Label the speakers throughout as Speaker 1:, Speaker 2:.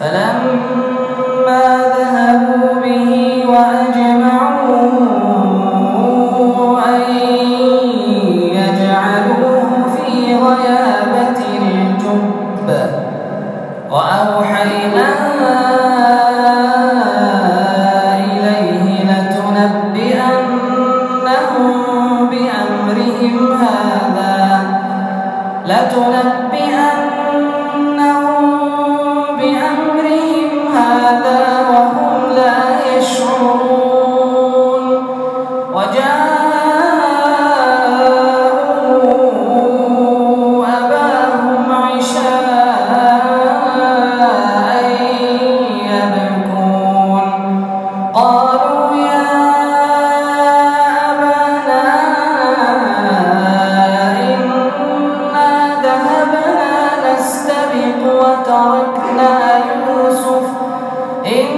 Speaker 1: فلما ذهبوا به أن يجعلوه في غيابة الجب وأوحينا 中呢 Amen.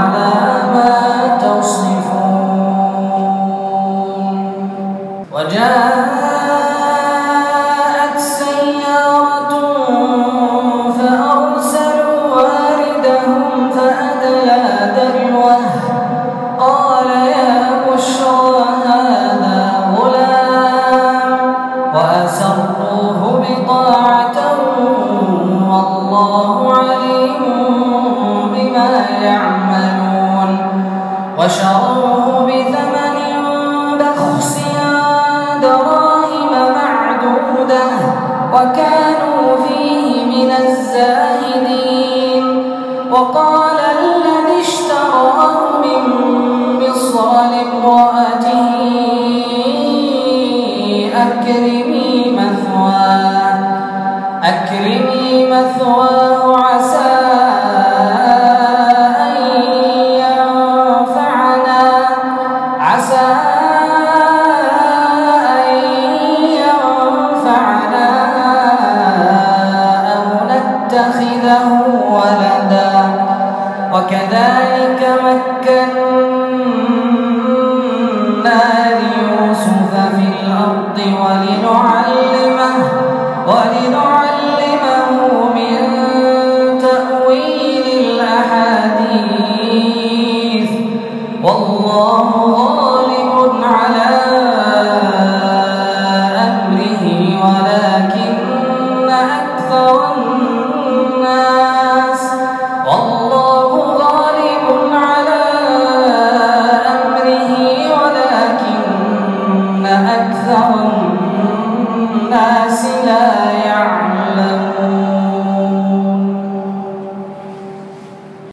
Speaker 1: عليم بما يعملون وشروه بثمن بخس دراهم معدودة وكانوا فيه من الزاهدين وقال الذي اشتراه من مصر لامرأته أكرمي مثواه أكرمي مثواه عسى وكذلك مكنا الناس لا يعلمون.